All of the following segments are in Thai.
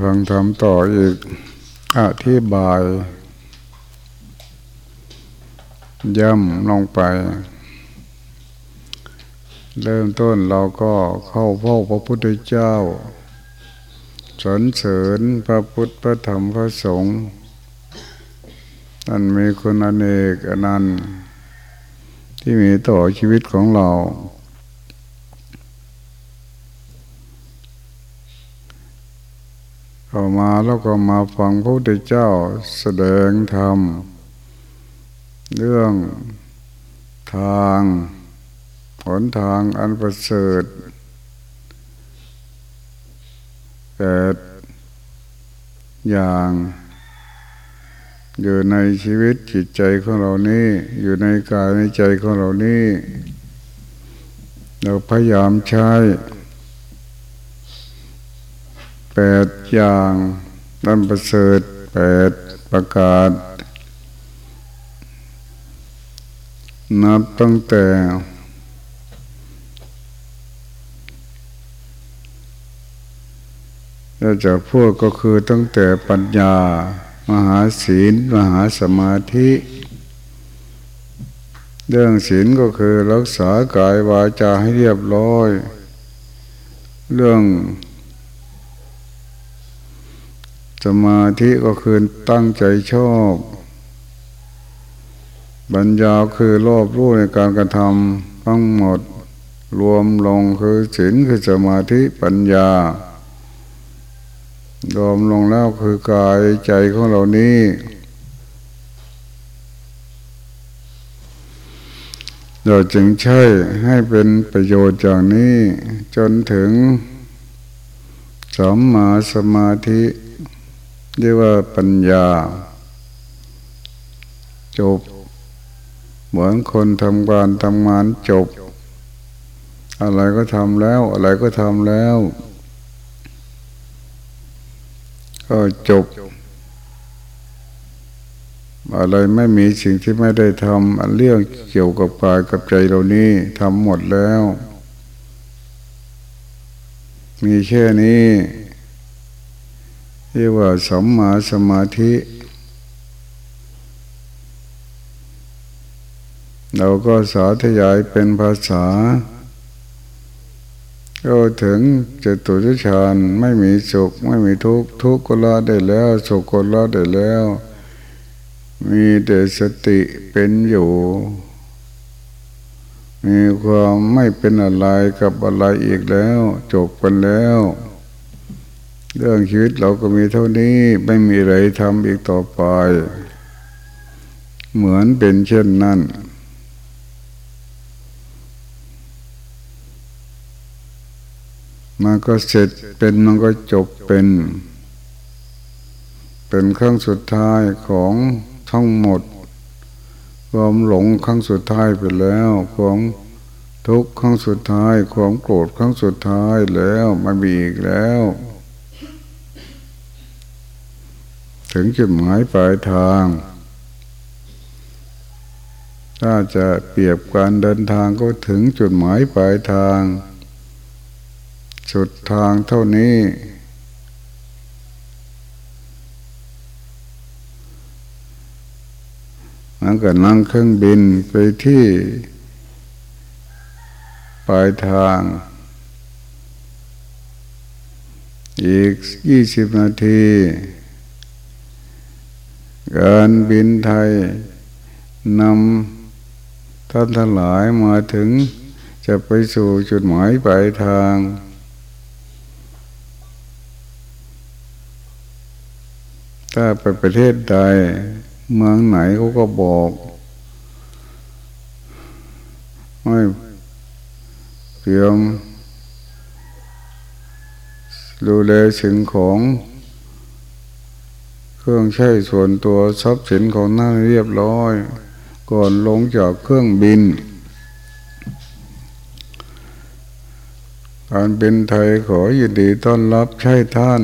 ฟังทำต่ออีก อธิบาย ย่ำลงไป เริ่มต้นเราก็เข้าเฝ้าพระพุทธเจ้าสรรเสริญพระพุทธพระธรรมพระสงฆ์นั่นมีคุณอเนกอนันต์ที่มีต่อชีวิตของเรา เข้ามาแล้วก็มาฟังพระพุทธเจ้าแสดงธรรม เรื่องทางหนทางอันประเสริฐแปดอย่าง อยู่ในชีวิตจิตใจของเรานี่ อยู่ในกายในใจของเรานี่ เราพยายามใช้แปด อย่างนันประเสริฐแปดประกาศ นับตั้งแต่เราจะพูดก็คือตั้งแต่ปัญญา มหาศีล มหาสมาธิ เรื่องศีลก็คือรักษากายวาจาให้เรียบร้อย เรื่อง สมาธิก็คือตั้งใจชอบบัญญาคือรอบรู้ในการกระทำทั้งหมด รวมลงคือศีลคือสมาธิปัญญารวมลงแล้วคือกายใจของเรานี้เราจึงใช้ให้เป็นประโยชน์อย่างนี้ จนถึงสัมมาสมาธิ เรียกว่าปัญญา จบ เหมือนคนทำการทำงานจบ อะไรก็ทำแล้ว อะไรก็ทำแล้ว ก็จบ อะไรไม่มีสิ่งที่ไม่ได้ทำเรื่องเกี่ยวกับกายกับใจเรานี้ทำหมดแล้ว มีแค่นี้ เรียกว่าสัมมาสมาธิ เราก็สาธยายเป็นภาษา ก็ถึงจะตุจฌานไม่มีสุข ไม่มีทุกข์ทุกข์ก็ละได้แล้วสุขก็ละได้แล้ว มีแต่สติเป็นอยู่มีความไม่เป็นอะไรกับอะไรอีกแล้ว จบกันแล้ว เรื่องชีวิตเราก็มีเท่านี้ไม่มีอะไรทำอีกต่อไป เหมือนเป็นเช่นนั้นมันก็เสร็จเป็นมันก็จบเป็น เป็นครั้งสุดท้ายของทั้งหมด ความหลงครั้งสุดท้ายไปแล้ว ความทุกข์ครั้งสุดท้าย ความโกรธครั้งสุดท้ายแล้วไม่มีอีกแล้ว ถึงจุดหมายปลายทาง ถ้าจะเปรียบการเดินทางก็ถึงจุดหมายปลายทาง สุดทางเท่านี้มันก็นั่งเครื่องบินไปที่ปลายทาง อีกยี่สิบนาที การบินไทยนำท่านทั้งหลายมาถึงจะไปสู่จุดหมายปลายทาง ถ้าไปประเทศใด เมืองไหนเขาก็บอกไม่เตรียมดูแลสิ่งของ ครื่องใช้ส่วนตัวทรัพย์สินของนั่นเรียบร้อย ก่อนลงจากเครื่องบิน การเป็นไทยขอยินดีต้อนรับใช้ท่าน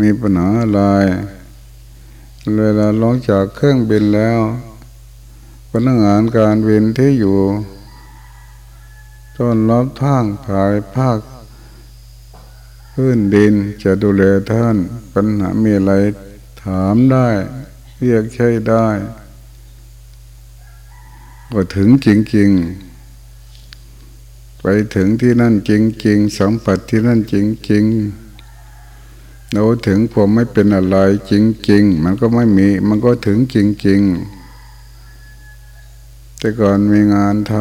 มีปัญหาอะไรเวลาลงจากเครื่องบินแล้วพนักงานการบินที่อยู่ ต้อนรับทางภายภาค พื้นดินจะดูแลท่าน ปัญหามีอะไรถามได้ เรียกใช้ได้ ก็ถึงจริงๆ ไปถึงที่นั่นจริงๆสัมผัสที่นั่นจริงๆเราถึงผมไม่เป็นอะไรจริง ๆ มันก็ไม่มี มันก็ถึงจริง ๆ แต่ก่อนมีงานท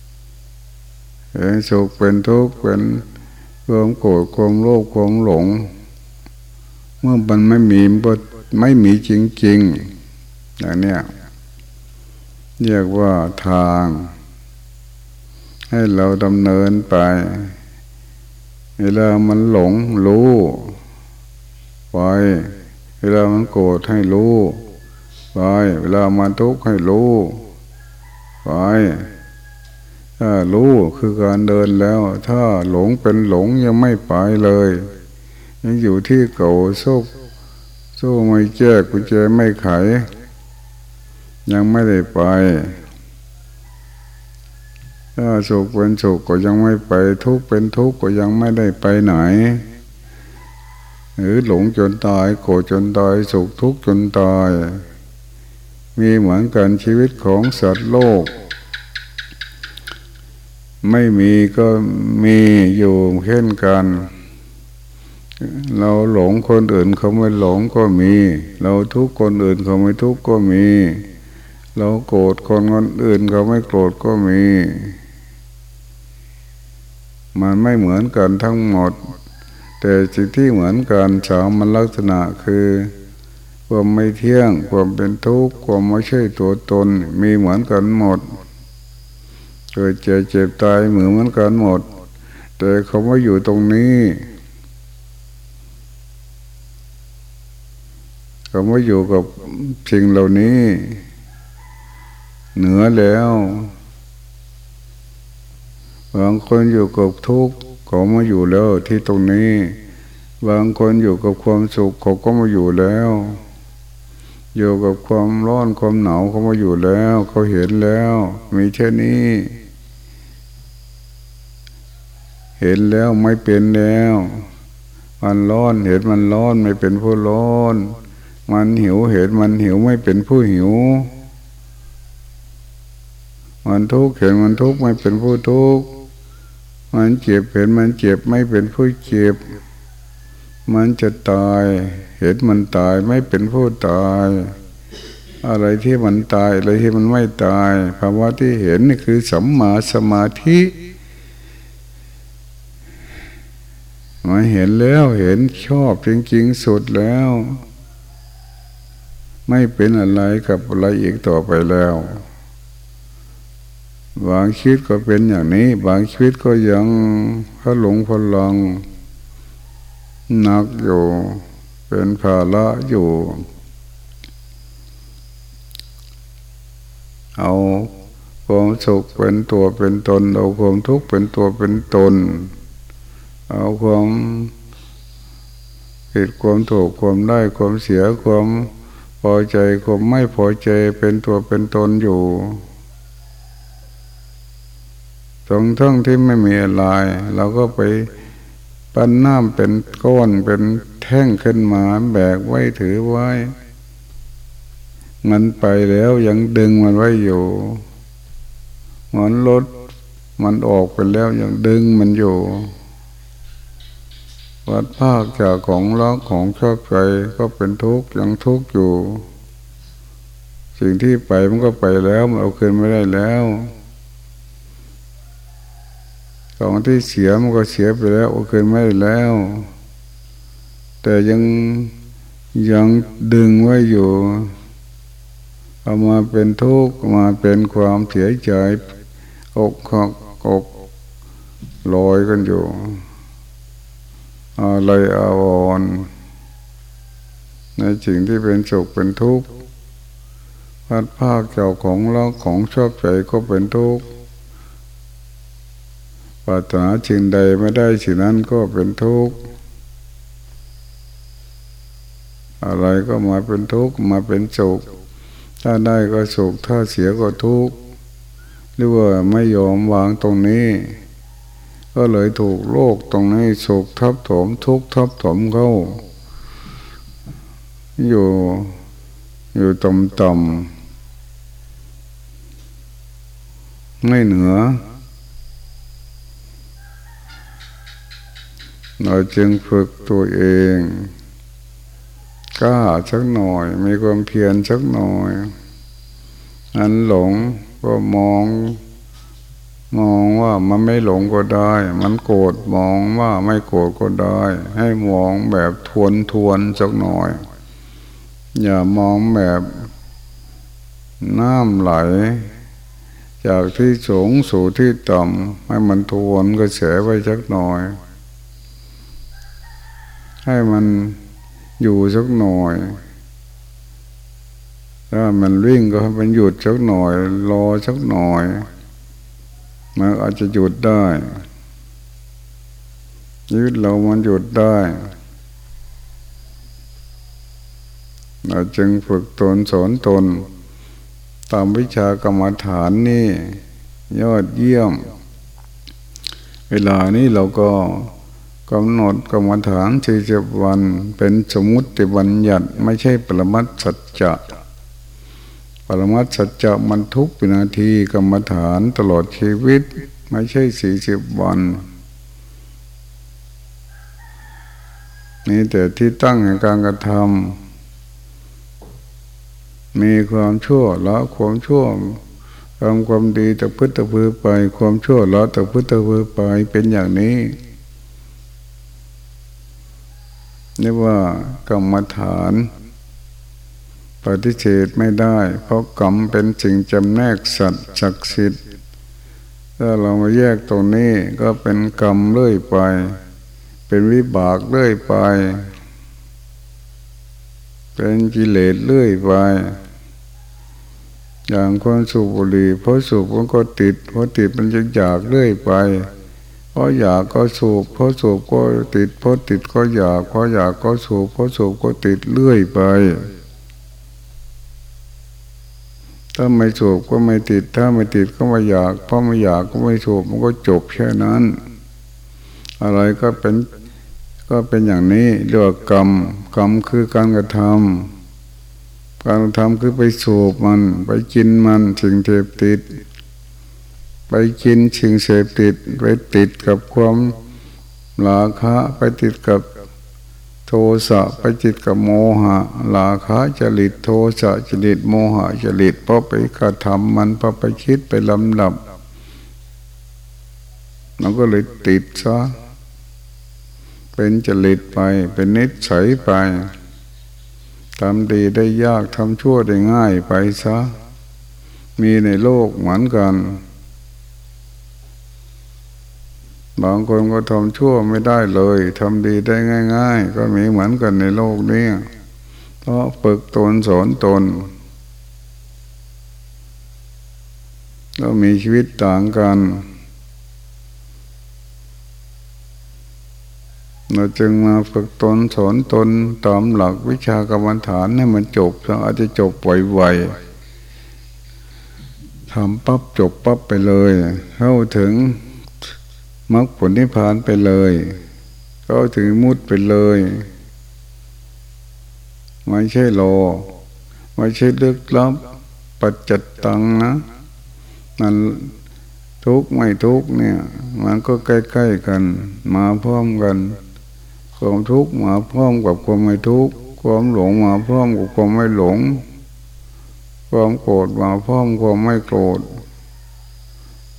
ำเห็นสุขเป็นทุกข์เป็น ความโกรธความโลภความหลง เมื่อมันไม่มีไม่มีจริงๆอย่างเนี้ยเรียกว่าทาง ให้เราดำเนินไป เวลามันหลงรู้ไปเวลามันโกรธให้รู้ไปเวลามันทุกข์ให้รู้ไป รู้คือการเดินแล้ว ถ้าหลงเป็นหลงยังไม่ไปเลย ยังอยู่ที่เก่าโซ่โซ่ไม่แจ้กุญแจไม่ไข ยังไม่ได้ไป ถ้าสุขเป็นสุขก็ยังไม่ไป ทุกข์เป็นทุกข์ก็ยังไม่ได้ไปไหน หรือหลงจนตายโกรธจนตายสุขทุกข์จนตาย มีเหมือนกันชีวิตของสัตว์โลก ไม่มีก็มีอยู่เช่นกัน เราหลงคนอื่นเขาไม่หลงก็มี เราทุกคนอื่นเขาไม่ทุกก็มี เราโกรธคนคนอื่นเขาไม่โกรธก็มี มันไม่เหมือนกันทั้งหมด แต่สิ่งที่เหมือนกันสามมันลักษณะคือความไม่เที่ยง ความเป็นทุกข์ความไม่ใช่ตัวตน มีเหมือนกันหมด เกิดเจ็บเจ็บตายเหมือนเหมือนกันหมด แต่เขาไม่อยู่ตรงนี้เขาไม่อยู่กับสิ่งเหล่านี้ เหนือแล้วบางคนอยู่กับทุกข์เขามาอยู่แล้วที่ตรงนี้ บางคนอยู่กับความสุขเขาก็มาอยู่แล้ว อยู่กับความร้อนความหนาวเขามาอยู่แล้ว เขาเห็นแล้ว มีแค่นี้ เห็นแล้วไม่เป็นแล้ว มันร้อนเห็นมันร้อนไม่เป็นผู้ร้อน มันหิวเห็นมันหิวไม่เป็นผู้หิว มันทุกข์เห็นมันทุกข์ไม่เป็นผู้ทุกข์ มันเจ็บเห็นมันเจ็บไม่เป็นผู้เจ็บ มันจะตายเห็นมันตายไม่เป็นผู้ตายอะไรที่มันตายอะไรที่มันไม่ตายภาวะที่เห็นนี่คือสัมมาสมาธิ มาเห็นแล้วเห็นชอบจริงๆสุดแล้ว ไม่เป็นอะไรกับอะไรอีกต่อไปแล้วบางชีวิตก็เป็นอย่างนี้ บางชีวิตก็ยังพหลงพลังหนักอยู่ เป็นภาระอยู่ เอาความสุขเป็นตัวเป็นตน เอาความทุกข์เป็นตัวเป็นตน เอาความผิดความถูกความได้ความเสียความพอใจความไม่พอใจเป็นตัวเป็นตนอยู่ตรงทั้งที่ไม่มีอะไรเราก็ไปปั้นน้ำเป็นก้อนเป็นแท่งขึ้นมาแบกไว้ถือไว้ มันไปแล้วยังดึงมันไว้อยู่เหมือนรถมันออกไปแล้วยังดึงมันอยู่ วัดภาคจากของรักของชอบใจก็เป็นทุกข์ยังทุกข์อยู่ สิ่งที่ไปมันก็ไปแล้วมันเอาคืนไม่ได้แล้วของที่เสียมันก็เสียไปแล้วเคยไม่ได้แล้ว แต่ยังยังดึงไว้อยู่เอามาเป็นทุกข์มาเป็นความเสียใจอกขอกอกลอยกันอยู่ อะไรอาวรในสิ่งที่เป็นสุขเป็นทุกข์พัดภาคเจ้าของเราของชอบใจก็เป็นทุกข์ปรารถนาสิ่งใดไม่ได้สิ่งนั้นก็เป็นทุกข์อะไรก็มาเป็นทุกข์มาเป็นสุขถ้าได้ก็สุขถ้าเสียก็ทุกข์หรือว่าไม่ยอมวางตรงนี้ ก็เลยถูกโลกตรงนี้สุขทับถมทุกทับถมเขาอยู่อยู่ต่ำต่ำไม่เหนือ เราจึงฝึกตัวเองกล้าสักหน่อย มีความเพียรสักหน่อย อันหลงก็มอง มองว่ามันไม่หลงก็ได้ มันโกรธมองว่าไม่โกรธก็ได้ ให้มองแบบทวนทวนสักหน่อย อย่ามองแบบน้ำไหล จากที่สูงสู่ที่ต่ำให้มันทวนกระแสไปสักหน่อย ให้มันอยู่สักหน่อยถ้ามันวิ่งก็ให้มันหยุดสักหน่อย รอสักหน่อย มันอาจจะหยุดได้ชีวิตเรามันหยุดได้ เราจึงฝึกตนสอนตน ตามวิชากรรมฐานนี่ ยอดเยี่ยม เวลานี้เราก็กำหนดกรรมฐานสี่สิบวันเป็นสมมุติบัญญัติไม่ใช่ปรมัตสัจจะ ปรมัตสัจจะมันทุกวินาทีกรรมฐานตลอดชีวิต ไม่ใช่สี่สิบวันนี่แต่ที่ตั้งในการกระทำมีความชั่วละความชั่วทำความดีแต่พึ่งตะพือไป ความชั่วละแต่พึ่งตะพือไปเป็นอย่างนี้นี่ว่ากรรมฐาน ปฏิเสธไม่ได้ เพราะกรรมเป็นสิ่งจำแนกสัตว์ศักดิ์สิทธิ์ถ้าเรามาแยกตรงนี้ก็เป็นกรรมเลื่อยไป เป็นวิบากเลื่อยไป เป็นกิเลสเลื่อยไป อย่างคนสูบบุหรี่เพราะสูบมันก็ติดเพราะติดมันจะอยากเลื่อยไปพราะอยากก็สูบเพราะสูบก็ติดเพราะติดก็อยากเพราะอยากก็สูบเพราะสูบก็ติดเลื่อยไป ถ้าไม่สูบก็ไม่ติด ถ้าไม่ติดก็ไม่อยาก เพราะไม่อยากก็ไม่สูบมันก็จบแค่นั้น อะไรก็เป็นก็เป็นอย่างนี้เรียกกรรมกรรมคือการกระทำการกระทำคือไปสูบมัน ไปกินมันสิ่งเทปติด ไปกินชิงเสพติด ไปติดกับความราคะ ไปติดกับ โทสะไปติดกับโมหะราคะจริตโทสะจริตโมหะจริตเพราะไปกระทำมันเพราะไปคิดไปลำดับมันก็เลยติดซะเป็นจริตไป เป็นนิสัยไปทำดีได้ยากทำชั่วได้ง่ายไปซะ มีในโลกเหมือนกัน บางคนก็ทำชั่วไม่ได้เลยทำดีได้ง่าย ๆ ก็มีเหมือนกันในโลกนี้เพราะฝึกตนสอนตนก็มีชีวิตต่างกันเราจึงมาฝึกตนสอนตนตามหลักวิชากรรมฐานให้มันจบอาจจะจบไวๆทำปั๊บจบปั๊บไปเลย เข้าถึง มรรคผลนิพพานไปเลย ก็ถึงมุดไปเลย ไม่ใช่รอไม่ใช่เลือกลับปัจจัตตังนะมันทุกไม่ทุกเนี่ย มันก็ใกล้ๆกัน มาพร้อมกันความทุกข์มาพร้อมกับความไม่ทุกข์ความหลงมาพร้อมกับความไม่หลง ความโกรธมาพร้อมความไม่โกรธ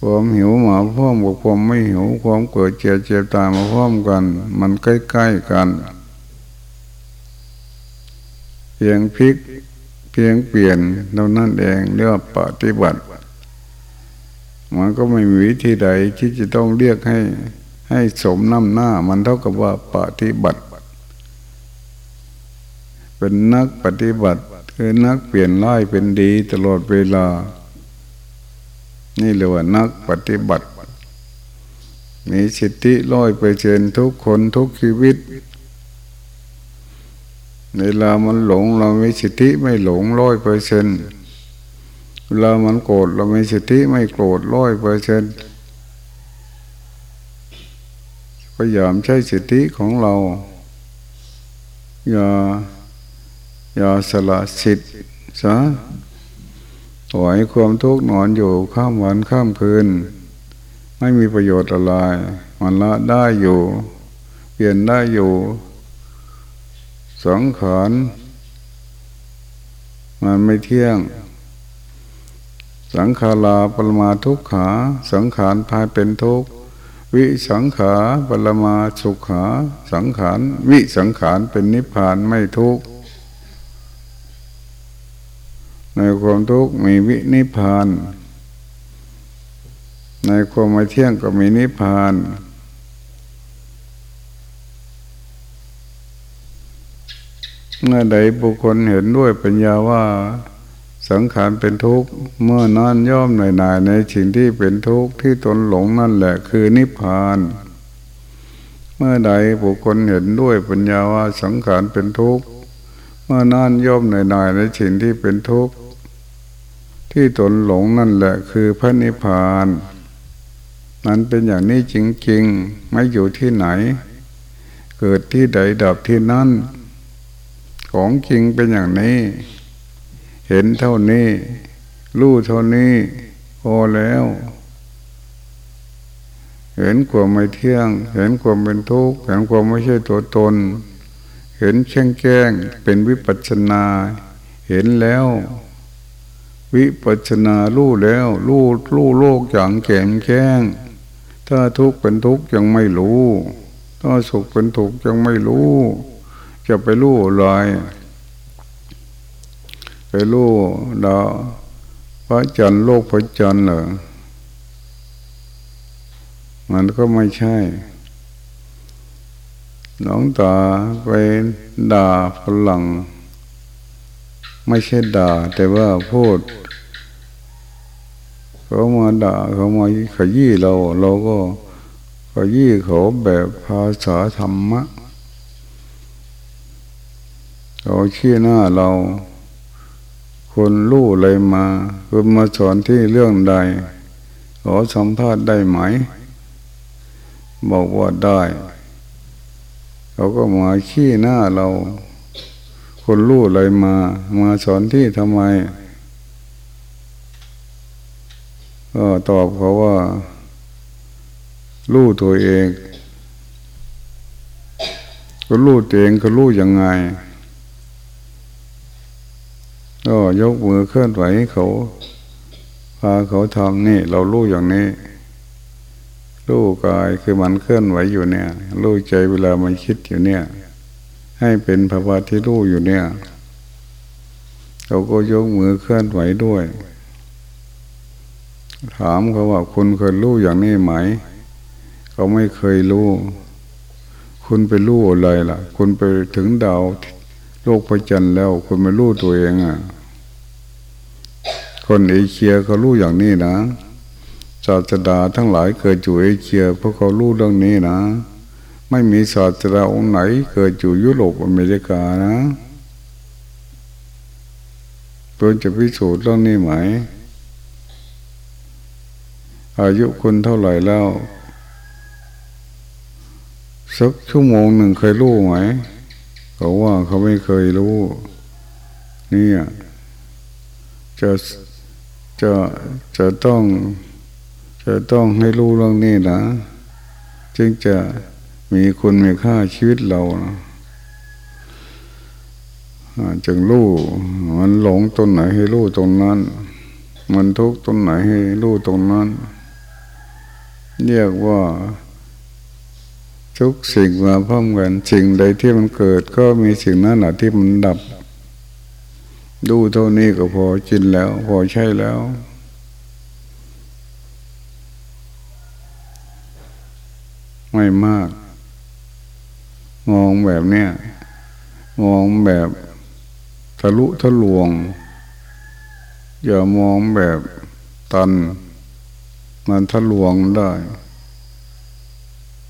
ความหิวมาพร้อมกับความไม่หิวความเกิดเจ็บเจ็บตายมาพร้อมกัน มันใกล้ๆกัน เพียงพลิกเพียงเปลี่ยนเรานั่นเองเรียกว่าปฏิบัติมันก็ไม่มีวิธีใดที่จะต้องเรียกให้ให้สมน้ำหน้า มันเท่ากับว่าปฏิบัติ เป็นนักปฏิบัติคือนักเปลี่ยนร้ายเป็นดีตลอดเวลา นี่เรียกว่านักปฏิบัติ มีสิทธิร้อยไปเชนทุกคนทุกชีวิต เวลามันหลงเรามีสิทธิไม่หลงร้อยเปอร์เซนเวลามันโกรธเรามีสิทธิไม่โกรธร้อยเปอร์เซนพยายามใช้สิทธิของเรา อย่าอย่าสละสิทธิ์ซะ ปล่อยความทุกข์นอนอยู่ข้ามวันข้ามคืน ไม่มีประโยชน์อะไร มันละได้อยู่ เปลี่ยนได้อยู่ สังขารมันไม่เที่ยง สังขาราปรมาทุกขา สังขารพายเป็นทุกข์วิสังขารปรมาสุขา สังขาร วิสังขารเป็นนิพพานไม่ทุกข์ ในความทุกข์มีวินิพาน ในความไม่เที่ยงก็มีนิพพาน เมื่อใดบุคคลเห็นด้วยปัญญาว่าสังขารเป็นทุกข์เมื่อนั่นย่อมหน่อยหน่ายในสิ่งที่เป็นทุกข์ที่ตนหลงนั่นแหละคือนิพพาน เมื่อใดบุคคลเห็นด้วยปัญญาว่าสังขารเป็นทุกข์เมื่อนั่นย่อมหน่อยหน่ายในสิ่งที่เป็นทุกข์ ที่ตนหลงนั่นแหละคือพระนิพพานนั้นเป็นอย่างนี้จริงๆ ไม่อยู่ที่ไหน เกิดที่ใดดับที่นั่น ของจริงเป็นอย่างนี้ เห็นเท่านี้ รู้เท่านี้พอแล้ว เห็นความไม่เที่ยง เห็นความเป็นทุกข์ เห็นความไม่ใช่ตัวตน เห็นแช่งแก้งเป็นวิปัสนา เห็นแล้ว วิปัสนารู้แล้วรู้รู้โลกอย่างแก่มแก้งถ้าทุกข์เป็นทุกข์ยังไม่รู้ ถ้าสุขเป็นทุกข์ยังไม่รู้ จะไปรู้อะไรไปรู้ดาวพระจันทร์โลกพระจันทร์เหรอมันก็ไม่ใช่หลวงตาไปด่าฝรั่ง ไม่ใช่ด่า แต่ว่าพูดเขามาด่าเขามาขยี้เรา เราก็ขยี้เขาแบบภาษาธรรมะเขาชี้หน้าเรา คนรู้อะไรมาคุณมาสอนที่เรื่องใด ขอสัมภาษณ์ได้ไหม บอกว่าได้ เขาก็มาขี้หน้าเรา คนรู้อะไรมา มาสอนที่ทำไม ก็ตอบเขาว่า รู้ตัวเอง ก็รู้ตัวเองก็รู้ยังไง ก็ยกมือเคลื่อนไหวเขาพาเขาทำนี่ เรารู้อย่างนี้รู้กายคือมันเคลื่อนไหวอยู่เนี่ยรู้ใจเวลามันคิดอยู่เนี่ย ให้เป็นภาวะที่รู้อยู่เนี่ยเขาก็ยกมือเคลื่อนไหวด้วย ถามเขาว่าคุณเคยรู้อย่างนี้ไหม เขาไม่เคยรู้ คุณไปรู้อะไรล่ะ คุณไปถึงดาวโลกพระจันทร์แล้ว คุณไม่รู้ตัวเองอะ คนเอเชียเขารู้อย่างนี้นะศาสดาทั้งหลายเกิดอยู่เอเชียเพราะเขารู้เรื่องนี้นะ ไม่มีศาสดาองค์ไหน เกิดอยู่ยุโรปอเมริกานะเพื่อจะพิสูจน์เรื่องนี้ไหม อายุคุณเท่าไหร่แล้ว สักชั่วโมงหนึ่งเคยรู้ไหม เขาว่าเขาไม่เคยรู้ นี่จะจะจะต้อง จะต้องให้รู้เรื่องนี้นะ จึงจะ มีคุณมีค่าชีวิตเรานะจึงรู้มันหลงตรงไหนให้รู้ตรงนั้น มันทุกข์ตรงไหนให้รู้ตรงนั้น เรียกว่าทุกสิ่งมาพร้อมกันสิ่งใดที่มันเกิดก็มีสิ่งนั้นแหละที่มันดับ ดูเท่านี้ก็พอจินแล้ว พอใช่แล้ว ไม่มาก มองแบบเนี้ยมองแบบทะลุทะลวง อย่ามองแบบตัน มันทะลวงได้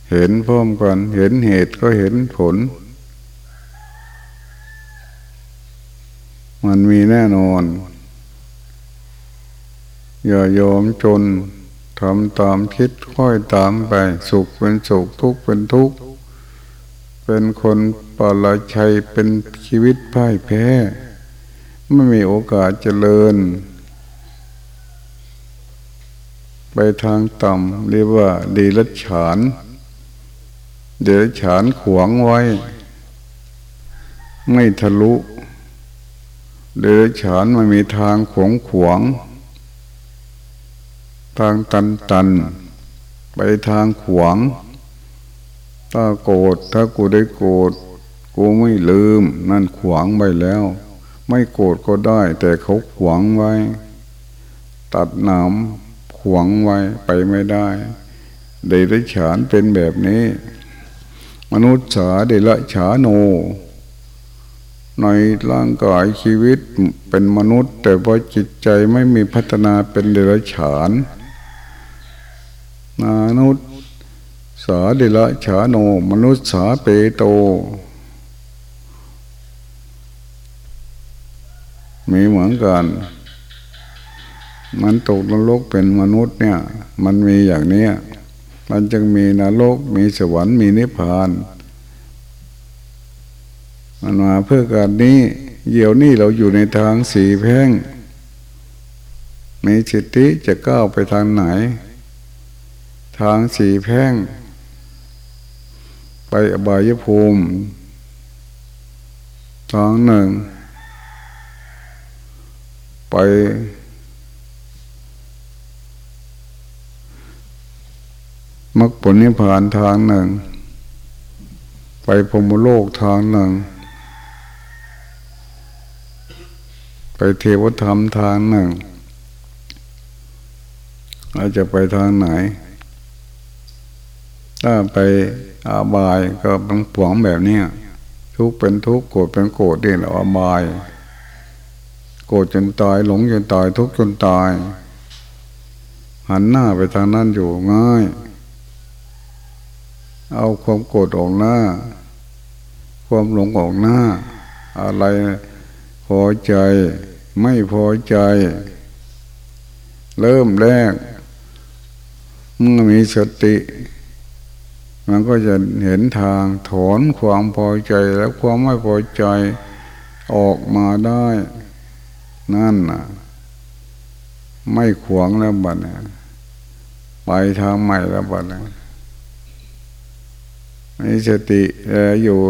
เห็นพร้อมกัน เห็นเหตุก็เห็นผล มันมีแน่นอน อย่ายอมจนทำตามคิดค่อยตามไป สุขเป็นสุขทุกข์เป็นทุกข์ เป็นคนปลาชัยเป็นชีวิตพ่ายแพ้ ไม่มีโอกาสเจริญ ไปทางต่ำเรียกว่าดีรัฉานเดรัฉานขวางไว้ ไม่ทะลุเดรัฉานมันมีทางขวงขวางทางตันตัน ไปทางขวาง ถ้าโกรธถ้ากูได้โกรธกูไม่ลืม นั่นขวางไปแล้ว ไม่โกรธก็ได้ แต่เขาขวางไว้ ตัดหนามขวางไว้ไปไม่ได้เดรัจฉานเป็นแบบนี้ มนุษย์สาเดรัจฉาโน ในร่างกายชีวิตเป็นมนุษย์ แต่ว่าจิตใจไม่มีพัฒนาเป็นเดรัจฉานมนุษย์ สาดิละฉาโน มนุษย์สาเปโต มีเหมือนกัน มันตกนรกเป็นมนุษย์เนี่ย มันมีอย่างเนี้ยมันจึงมีนรกมีสวรรค์มีนิพพาน มันมาเพื่อการนี้เดี๋ยวนี้เราอยู่ในทางสีแพ่งมีสิทธิจะก้าวไปทางไหน ทางสีแพ่ง ไปอบายภูมิทางหนึ่ง ไป มรรคผลนิพพานทางหนึ่ง ไปพรมโลกทางหนึ่ง ไปเทวธรรมทางหนึ่งเราจะไปทางไหน ถ้าไป อาบายก็เป็นผวงแบบนี้ทุกเป็นทุกโกรธเป็นโกรธนี่แหละอาบาย โกรธจนตายหลงจนตายทุกจนตาย หันหน้าไปทางนั้นอยู่ง่าย เอาความโกรธออกหน้า ความหลงออกหน้า อะไรพอใจ ไม่พอใจ เริ่มแรกเมื่อมีสติ มันก็จะเห็นทางถอนความพอใจและความไม่พอใจออกมาได้ นั่นนะไม่ขวางแล้วบัดนะไปทางใหม่แล้วบัดนะมีสติอยู่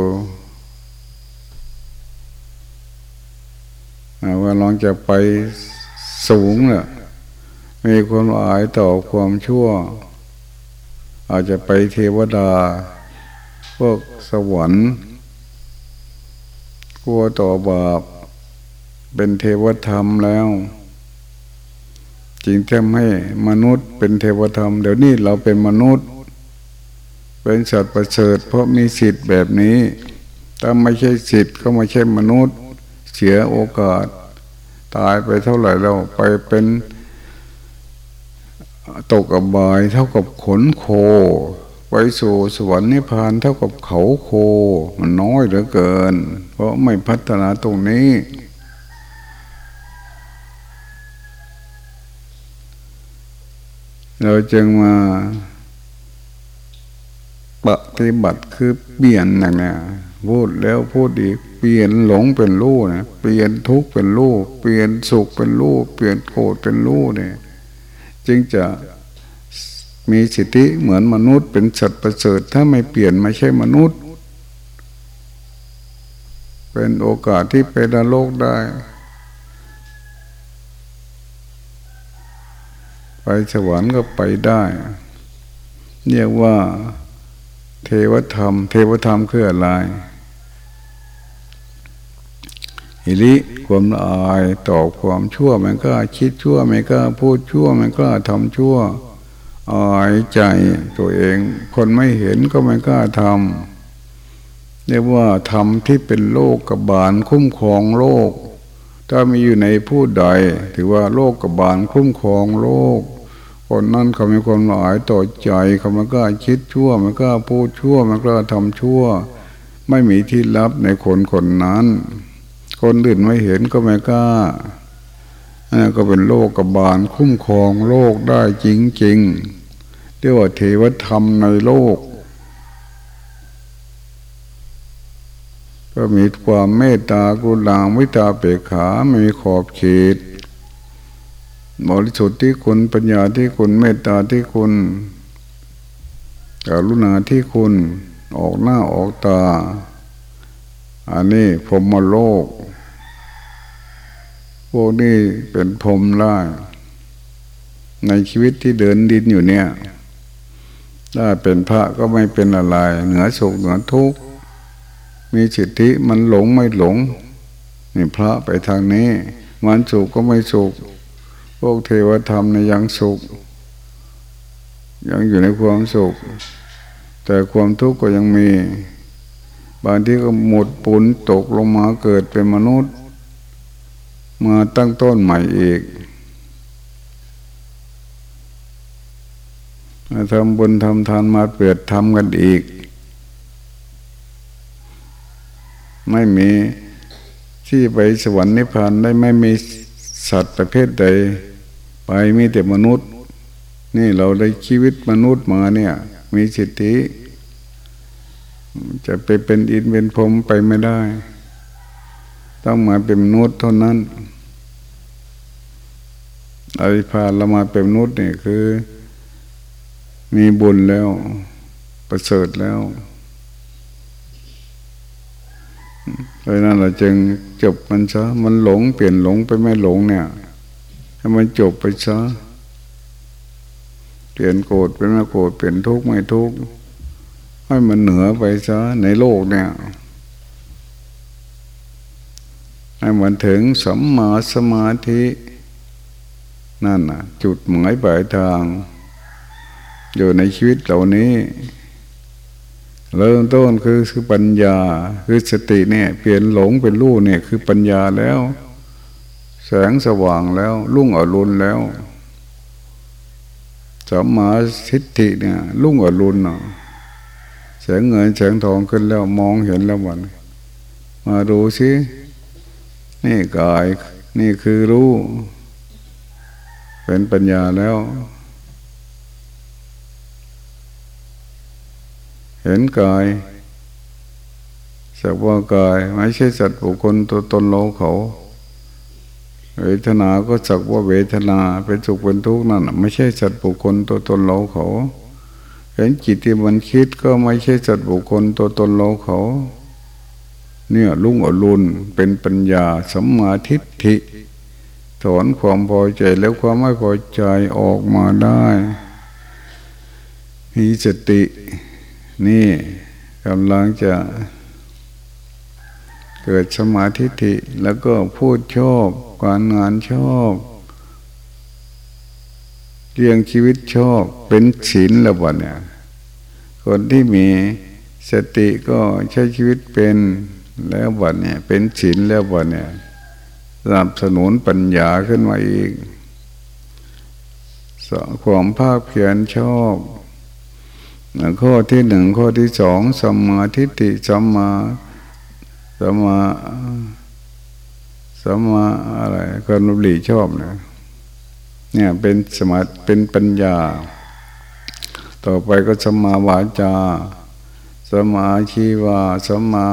ว่าลองจะไปสูงเนี่ยมีความอายต่อความชั่ว อาจจะไปเทวดา พวกสวรรค์ กลัวต่อบาป เป็นเทวธรรมแล้วจริงจะให้มนุษย์เป็นเทวธรรม เดี๋ยวนี้เราเป็นมนุษย์ เป็นสัตว์ประเสริฐ เพราะมีสิทธิ์แบบนี้ถ้าไม่ใช่สิทธิ์ก็ไม่ใช่มนุษย์ เสียโอกาส ตายไปเท่าไหร่เราไปเป็น ตกอบายเท่ากับขนโค ไปสู่สวรรค์นิพพานเท่ากับเขาโค มันน้อยเหลือเกิน เพราะไม่พัฒนาตรงนี้ เราจึงมาปฏิบัติคือเปลี่ยนอย่างนี้พูดแล้วพูดอีกเปลี่ยนหลงเป็นรู้นะเปลี่ยนทุกข์เป็นรู้เปลี่ยนสุขเป็นรู้เปลี่ยนโกรธเป็นรู้เนี่ย จึงจะมีสิทธิเหมือนมนุษย์เป็นสัตว์ประเสริฐ ถ้าไม่เปลี่ยนไม่ใช่มนุษย์ เป็นโอกาสที่ไปดโลกได้ ไปสวรรค์ก็ไปได้เรียกว่าเทวธรรม เทวธรรมคืออะไร อิริความละอายต่อความชั่วมันก็คิดชั่วมันก็พูดชั่วมันก็ทำชั่วอายใจตัวเอง คนไม่เห็นก็ไม่กล้าทำเรียกว่าทำที่เป็นโลกกบานคุ้มครองโลก ถ้ามีอยู่ในผู้ใด ถือว่าโลกกบานคุ้มครองโลก คนนั้นเขามีความหมายต่อใจเขาไม่กล้าคิดชั่วไม่กล้าพูดชั่วไม่กล้าทำชั่ว ไม่มีที่ลับในคนคนนั้น คนอื่นไม่เห็นก็ไม่กล้าอันก็เป็นโลกกบาลคุ้มครองโลกได้จริงๆเรียกว่าเทวธรรมในโลก ก็มีความเมตตากรุณาวิตาเปกขาไม่มีขอบเขตบริสุทธิ์ที่คุณปัญญาที่คุณเมตตาที่คุณกรุณาที่คุณออกหน้าออกตา อันนี้พรมาโลก พวกนี้เป็นพรมได้ในชีวิตที่เดินดินอยู่เนี่ย ถ้าเป็นพระก็ไม่เป็นอะไร เหนือสุขเหนือทุกข์มีสิทธิมันหลงไม่หลงนี่พระไปทางนี้ มันสุขก็ไม่สุขพวกเทวธรรมในยังสุข ยังอยู่ในความสุข แต่ความทุกข์ก็ยังมี บางที่ก็หมดปุนตกลงมาเกิดเป็นมนุษย์ มาตั้งต้นใหม่อีกมาทำบุญทำทานมาเปิดทำกันอีก ไม่มีที่ไปสวรรค์นิพพานได้ไม่มีสัตว์ประเภทใด ไปมีแต่มนุษย์ นี่เราได้ชีวิตมนุษย์มาเนี่ย มีสิทธิ จะไปเป็นอินเป็นพรมไปไม่ได้ ต้องมาเป็นมนุษย์เท่านั้นอริพาเรามาเป็นมนุษย์เนี่ยคือ มีบุญแล้ว ประเสริฐแล้วเพราะนั้นเราจึงจบมันซะมันหลงเปลี่ยนหลงไปไม่หลงเนี่ยให้มันจบไปซะเปลี่ยนโกรธเป็นไม่โกรธเปลี่ยนทุกข์ไม่ทุกข์ให้มันเหนือไปซะในโลกเนี่ย ให้มันถึงสัมมาสมาธิ นั่นน่ะจุดหมายปลายทาง อยู่ในชีวิตเหล่านี้ เริ่มต้นคือคือปัญญา คือสติเนี่ยเปลี่ยนหลงเป็นรู้เนี่ยคือปัญญาแล้ว แสงสว่างแล้วลุ่งอรุณแล้วสัมมาทิฏฐิเนี่ยลุ่งอรุณเนาะแสงเงินแสงทองขึ้นแล้วมองเห็นแล้ววันมาดูสิ นี่กายนี่คือรู้ เป็นปัญญาแล้ว เห็นกายสักว่ากาย ไม่ใช่สัตว์บุคคลตัวตนเราเขา เวทนาก็สักว่าเวทนาเป็นสุขเป็นทุกข์นั่นไม่ใช่สัตว์บุคคลตัวตนเราเขา เห็นจิตที่มันคิดก็ไม่ใช่สัตว์บุคคลตัวตนเราเขา เนี่ยลุงอรุณเป็นปัญญาสัมมาทิฏฐิถอนความพอใจแล้วความไม่พอใจออกมาได้มีสติ นี่กำลังจะเกิดสมาธิิแล้วก็พูดชอบการงานชอบเลี้ยงชีวิตชอบเป็นศีลแล้วบ่เนี่ยคนที่มีสติก็ใช้ชีวิตเป็น แล้วบ่เนี่ยเป็นศีลแล้วบ่เนี่ยสนับสนุนปัญญาขึ้นมาอีกสความภาคเพียรชอบข้อที่หนึ่งข้อที่สองสัมมาทิฏฐิสัมมาสัมมาสัมมาอะไรคนรุลีชอบเนี่ยเนี่ยเป็นสมาเป็นปัญญา ต่อไปก็สัมมาวาจาสัมมาชีวาสัมมา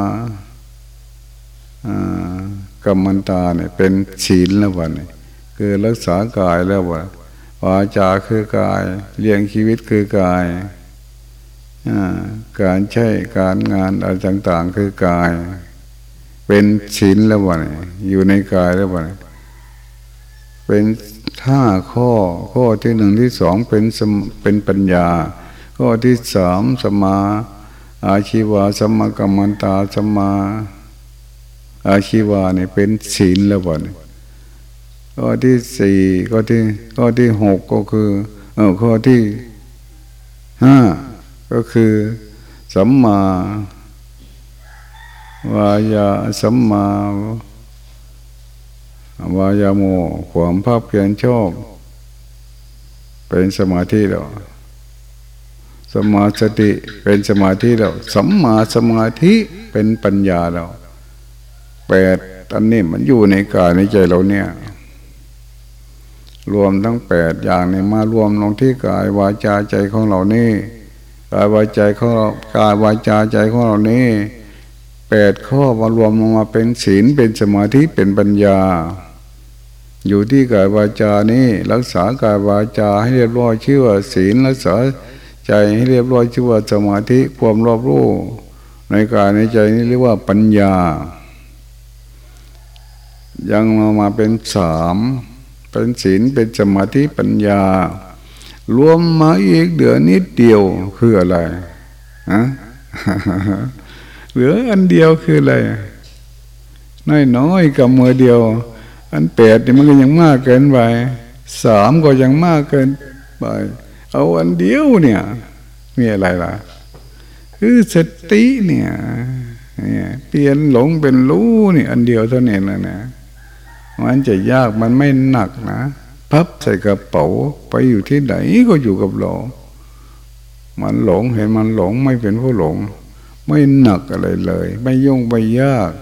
กรรมันตาเนี่ยเป็นศีลแล้ววันนี้คือรักษากายแล้ววะวาจาคือกายเลี้ยงชีวิตคือกายการใช้การงานอะไรต่าง ๆ คือกาย เป็นศีลแล้ววะอยู่ในกายแล้ววะเป็นท่าข้อข้อที่หนึ่งที่สองเป็นเป็นปัญญา ข้อที่สามสมาอาชีวาสมกรรมันตาสมา อาชีวาเนี่ยเป็นศีลแล้ววะข้อที่สี่ข้อที่ข้อที่หกก็คือเออข้อที่ห้าก็คือสัมมาวายาสัมมาวายาโมความภาพเพียรชอบ เป็นสมาธิแล้วสมาสติเป็นสมาธิแล้วสัมมาสมาธิเป็นปัญญาแล้ว แปดอันนี้มันอยู่ในกายในใจเราเนี่ย รวมทั้งแปดอย่างนี้มารวมลงที่กายวาจาใจของเรานี่กายวาจาของเรากายวาจาใจของเรานี่แปดข้อมารวมลงมาเป็นศีลเป็นสมาธิเป็นปัญญา อยู่ที่กายวาจานี่รักษากายวาจาให้เรียบร้อยชื่อว่าศีลรักษาใจให้เรียบร้อยชื่อว่าสมาธิความรอบรู้ในกายในใจนี่เรียกว่าปัญญา ยังมามาเป็นสามเป็นศีลเป็นสมาธิปัญญา รวมมาอีกเดือนนิดเดียวคืออะไรฮะเหลืออันเดียวคืออะไรน้อยน้อยกับมือเดียว อันแปดนี่มันก็ยังมากเกินไปสามก็ยังมากเกินไปเอาอันเดียวเนี่ย มีอะไรล่ะ คือสติเนี่ยเนี่ยเปลี่ยนหลงเป็นรู้นี่อันเดียวเท่านี้แหละนะ มันจะยากมันไม่หนักนะพับใส่กระเป๋าไปอยู่ที่ไหนก็อยู่กับเรา มันหลงเห็นมันหลงไม่เป็นผู้หลง ไม่หนักอะไรเลย ไม่ยุ่งไม่ยาก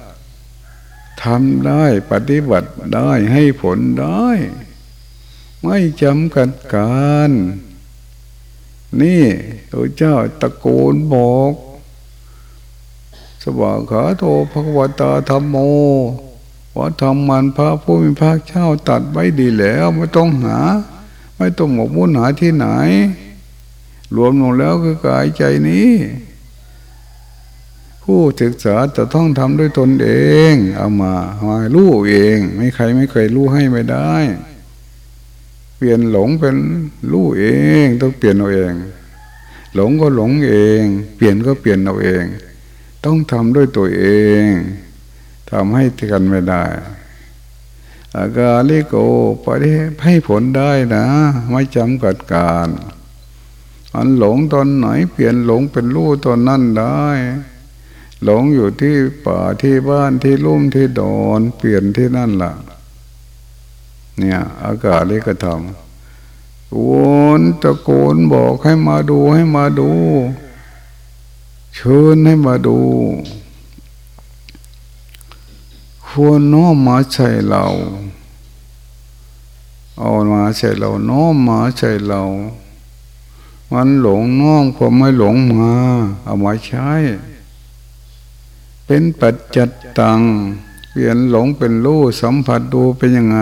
ทำได้ปฏิบัติได้ให้ผลได้ ไม่จำกัดการ นี่พระเจ้าตะโกนบอก สวากขาโตภควตาธรรมโม ว่าทำมันพระผู้มีพระเจ้าตัดไว้ดีแล้วไม่ต้องหา ไม่ต้องหมกมุ่นหาที่ไหน รวมลงแล้วคือกายใจนี้ ผู้ศึกษาจะต้องทำด้วยตนเอง เอามามารู้เอง ไม่ใครไม่เคยรู้ให้ไม่ได้ เปลี่ยนหลงเป็นรู้เอง ต้องเปลี่ยนเอาเอง หลงก็หลงเอง เปลี่ยนก็เปลี่ยนเอาเอง ต้องทำด้วยตัวเอง ทำให้กันไม่ได้อากาลิโกปฏิให้ผลได้นะ ไม่จำกัดการอันหลงตอนไหนเปลี่ยนหลงเป็นรู้ตอนนั้นได้ หลงอยู่ที่ป่าที่บ้านที่ลุ่มที่ดอนเปลี่ยนที่นั่นละ่ะ เนี่ย อากาศเลยก็ทำวนตะโกนบอกให้มาดูให้มาดู เชิญให้มาดู ควรน้อมมาใช่เรา เอามาใช่เราน้อมมาใช่เรา มันหลงน้อมความไม่หลงมา เอามาใช้ เป็นปัจจัตตัง เปลี่ยนหลงเป็นรู้สัมผัสดูเป็นยังไง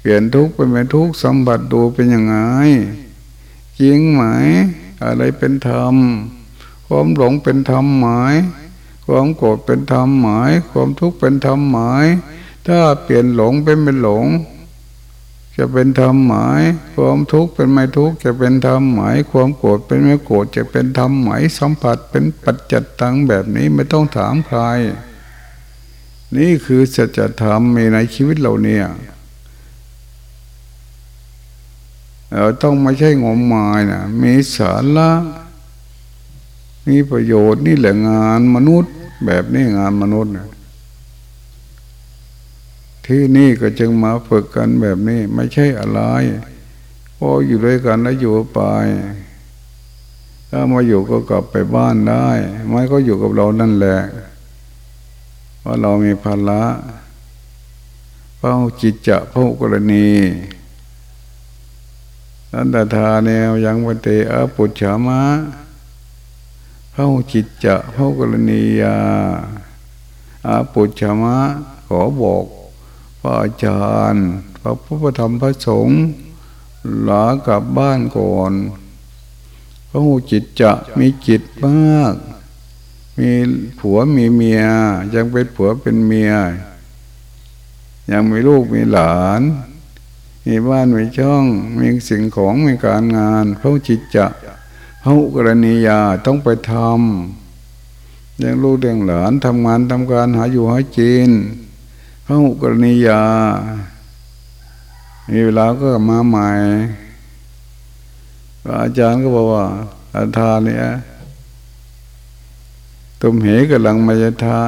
เปลี่ยนทุกข์เป็นเป็นทุกข์สัมผัสดูเป็นยังไงจริงไหม อะไรเป็นธรรมความหลงเป็นธรรมไหม ความโกรธเป็นธรรมหมาย ความทุกข์เป็นธรรมหมาย ถ้าเปลี่ยนหลงเป็นเป็นหลง จะเป็นธรรมหมาย ความทุกข์เป็นไม่ทุกข์จะเป็นธรรมหมาย ความโกรธเป็นไม่โกรธจะเป็นธรรมหมายสัมผัสเป็นปัจจัตตังแบบนี้ไม่ต้องถามใคร นี่คือสัจธรรมมีในชีวิตเราเนี่ยเราต้องไม่ใช่งมงายนะมีสาระ มีประโยชน์นี่แหละงานมนุษย์ แบบนี้งานมนุษย์เนี่ยที่นี่ก็จึงมาฝึกกันแบบนี้ ไม่ใช่อะไรพออยู่ด้วยกันแล้วอยู่ไป ถ้ามาอยู่ก็กลับไปบ้านได้ ไม่ก็อยู่กับเรานั่นแหละเพราะเรามีภาระเป้าจิตจะพระกรณีนันตทาแนวยังวันเตอปุจฉามะ พระจิตจะพระกรณียาอาปุชมะขอบอกพระอาจารย์ พระพุทธธรรมพระสงฆ์หลากลับบ้านก่อนพระหูจิตจะมีจิตมาก มีผัวมีเมีย ยังเป็นผัวเป็นเมีย ยังมีลูกมีหลาน มีบ้านมีช่อง มีสิ่งของมีการงานพระจิตจะ พระกรณียาต้องไปทำเลี้ยงลูกเลี้ยงหลานทำงานทำการหาอยู่หากินพระกรณียามีเวลาก็มาใหม่อาจารย์ก็บอกว่าอาทานเนี่ยตุมเหกำลังมายทา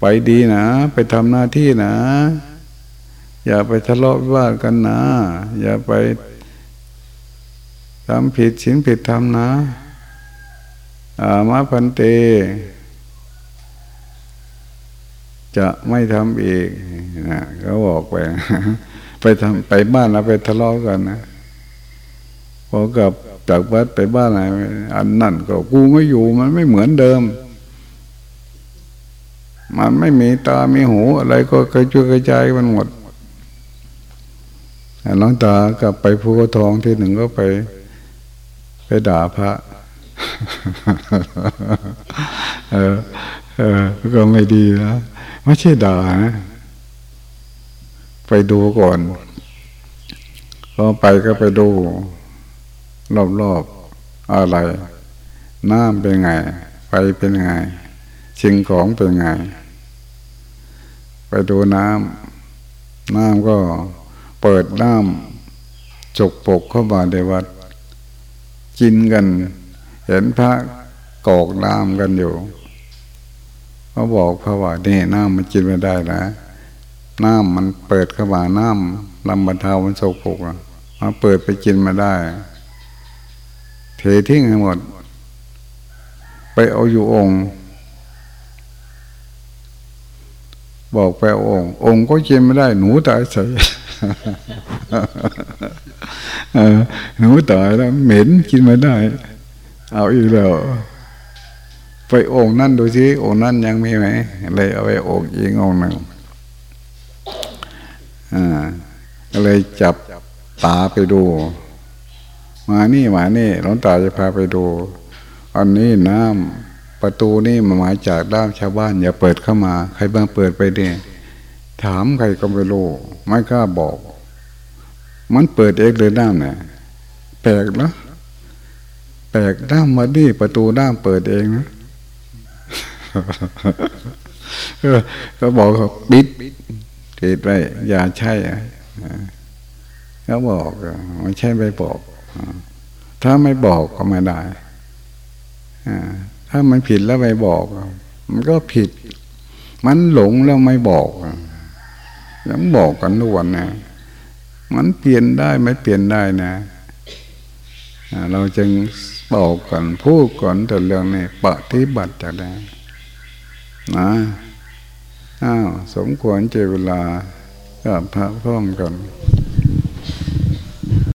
ไปดีนะ ไปทำหน้าที่นะ อย่าไปทะเลาะว่ากันนะ อย่าไป ทำผิดศีลผิดธรรมนะอามาพันเต จะไม่ทำอีกนะเขาบอกไป ไปทำไปบ้านแล้วไปทะเลาะกันนะพอกับจากวัดไปบ้านอะไรอันนั่นก็กูไม่อยู่มันไม่เหมือนเดิม มันไม่มีตา มีหู อะไรก็กระจุยกระจายมันหมดหลวงตากลับไปภูกระทองที่หนึ่งก็ไป ไปด่าพระเออ เออ ก็ไม่ดีนะไม่ใช่ด่านะไปดูก่อนพอไปก็ไปดู รอบๆอะไร น้ำเป็นไง ไปเป็นไงสิ่งของเป็นไง ไปดูน้ำน้ำก็เปิดน้ำจกปกเข้ามาในวัด กินกัน เห็นพระกอกน้ำกันอยู่เขาบอกพระว่านี่น้ำมันกินไม่ได้นะน้ำมันเปิดข้ามาน้ำลำบรรเทามันโศกปกมาเปิดไปกินมาได้ เททิ้งให้หมด ไปเอาอยู่องค์ บอกไปองค์ องค์ก็กินไม่ได้ หนูตายใส่ หนูตายแล้วเหม็นกินไม่ได้ เอาอีกแล้วไปองค์นั่นดูสิองค์นั่นยังมีไหมเลยเอาไปองค์อีกองค์หนึ่งอ่าก็เลยจับตาไปดู มานี่มานี่หลวงตาจะพาไปดูอันนี้น้ำประตูนี่มาหมายจากด้านชาวบ้าน อย่าเปิดเข้ามา ใครบ้างเปิดไปเนี่ยถามใครก็ไม่รู้ไม่กล้าบอก มันเปิดเองเลยน้ำเนี่ยแปลกนะแปลกด้ามมาดิประตูด้ามเปิดเองนะก็บอกเขาปิดปิดไว้อย่าใช่เขาบอกไม่ใช่ไปบอก ถ้าไม่บอกก็ไม่ได้ถ้ามันผิดแล้วไม่บอก มันก็ผิด มันหลงแล้วไม่บอกยังบอกกันทุกวันนะ มันเปลี่ยนได้ไม่เปลี่ยนได้นะ เราจึงบอกก่อนพูดก่อนแต่เรื่องนี้ปฏิบัติจะได้นะอ้าวสมควรเจเวลาก็พระพร้อมกัน